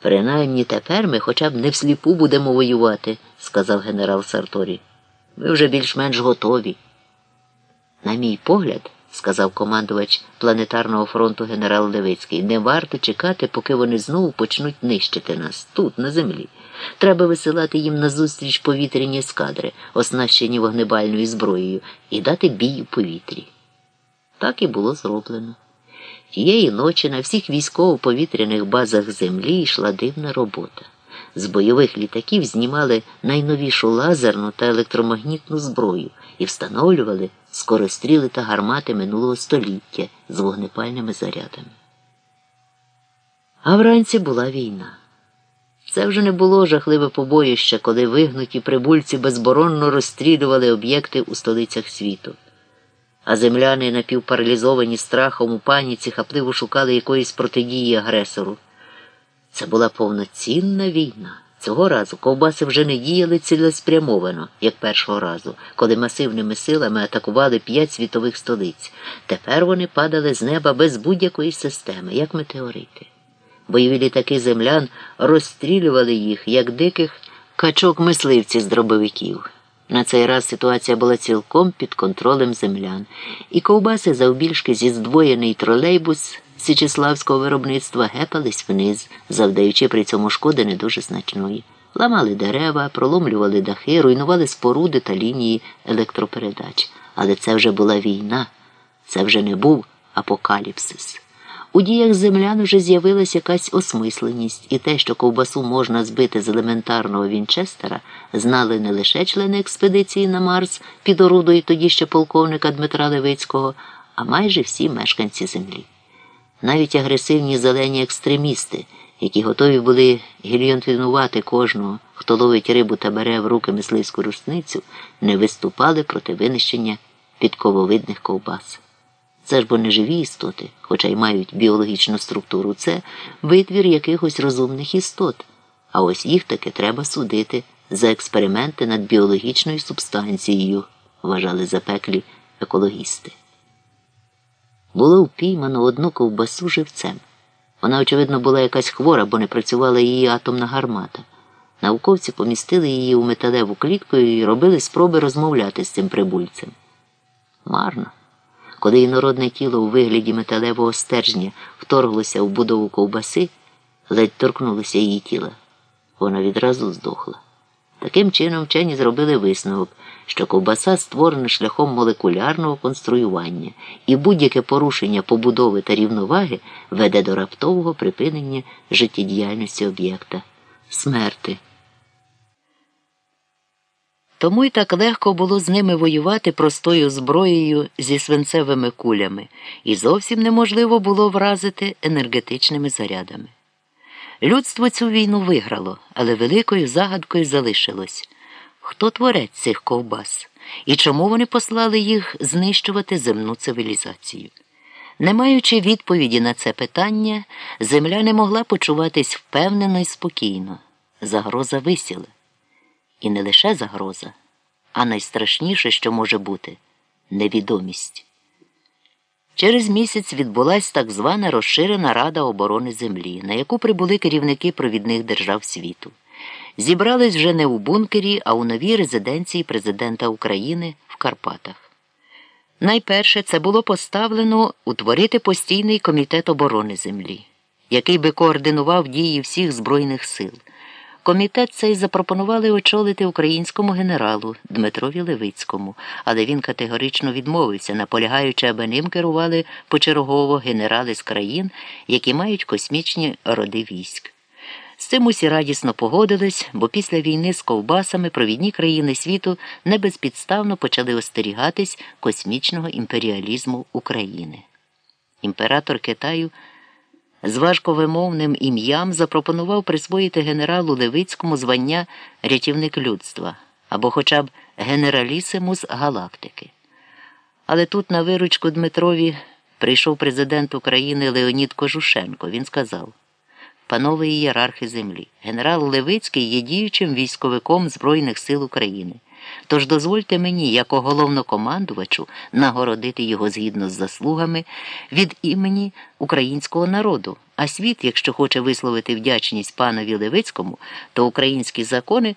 Принаймні тепер ми хоча б не всліпу будемо воювати, сказав генерал Сарторі. Ми вже більш-менш готові. На мій погляд, сказав командувач планетарного фронту генерал Левицький, не варто чекати, поки вони знову почнуть нищити нас тут, на землі. Треба висилати їм назустріч повітряні ескадри, оснащені вогнебальною зброєю, і дати бій у повітрі. Так і було зроблено. Тієї ночі на всіх військово-повітряних базах землі йшла дивна робота. З бойових літаків знімали найновішу лазерну та електромагнітну зброю і встановлювали скоростріли та гармати минулого століття з вогнепальними зарядами. А вранці була війна. Це вже не було жахливе побоїще, коли вигнуті прибульці безборонно розстрілювали об'єкти у столицях світу. А земляни, напівпаралізовані страхом у паніці, хапливо шукали якоїсь протидії агресору. Це була повноцінна війна. Цього разу ковбаси вже не діяли цілеспрямовано, як першого разу, коли масивними силами атакували п'ять світових столиць. Тепер вони падали з неба без будь-якої системи, як метеорити. Бойові літаки землян розстрілювали їх, як диких качок мисливці з дробовиків. На цей раз ситуація була цілком під контролем землян, і ковбаси завбільшки зі здвоєний тролейбус січеславського виробництва гепались вниз, завдаючи при цьому шкоди не дуже значної. Ламали дерева, проломлювали дахи, руйнували споруди та лінії електропередач. Але це вже була війна, це вже не був апокаліпсис. У діях землян вже з'явилася якась осмисленість, і те, що ковбасу можна збити з елементарного Вінчестера, знали не лише члени експедиції на Марс під орудою тоді ще полковника Дмитра Левицького, а майже всі мешканці землі. Навіть агресивні зелені екстремісти, які готові були гільйонтинувати кожного, хто ловить рибу та бере в руки мисливську рушницю, не виступали проти винищення підкововидних ковбас. Це ж бо не живі істоти, хоча й мають біологічну структуру, це витвір якихось розумних істот, а ось їх таки треба судити за експерименти над біологічною субстанцією, вважали запеклі екологісти. Було впіймано одну ковбасу живцем. Вона, очевидно, була якась хвора, бо не працювала її атомна гармата. Науковці помістили її у металеву клітку і робили спроби розмовляти з цим прибульцем. Марно. Коли інородне тіло у вигляді металевого стержня вторглося в будову ковбаси, ледь торкнулося її тіла. Вона відразу здохла. Таким чином вчені зробили висновок, що ковбаса створена шляхом молекулярного конструювання, і будь-яке порушення побудови та рівноваги веде до раптового припинення життєдіяльності об'єкта смерти. Тому й так легко було з ними воювати простою зброєю зі свинцевими кулями, і зовсім неможливо було вразити енергетичними зарядами. Людство цю війну виграло, але великою загадкою залишилось хто творець цих ковбас і чому вони послали їх знищувати земну цивілізацію. Не маючи відповіді на це питання, земля не могла почуватись впевнено і спокійно. Загроза висіла. І не лише загроза, а найстрашніше, що може бути невідомість. Через місяць відбулася так звана розширена Рада оборони Землі, на яку прибули керівники провідних держав світу. Зібрались вже не у бункері, а у новій резиденції президента України в Карпатах. Найперше це було поставлено утворити постійний комітет оборони Землі, який би координував дії всіх Збройних сил. Комітет цей запропонували очолити українському генералу Дмитрові Левицькому, але він категорично відмовився, наполягаючи, аби ним керували почергово генерали з країн, які мають космічні роди військ. З цим усі радісно погодились, бо після війни з ковбасами провідні країни світу не безпідставно почали остерігатись космічного імперіалізму України. Імператор Китаю з важковимовним ім'ям запропонував присвоїти генералу Левицькому звання рятівник людства або хоча б генералісимус галактики. Але тут на виручку Дмитрові прийшов президент України Леонід Кожушенко. Він сказав Панове ієрархи землі, генерал Левицький є діючим військовиком Збройних сил України. Тож дозвольте мені, як головнокомандувачу, нагородити його згідно з заслугами від імені українського народу. А світ, якщо хоче висловити вдячність панові Левицькому, то українські закони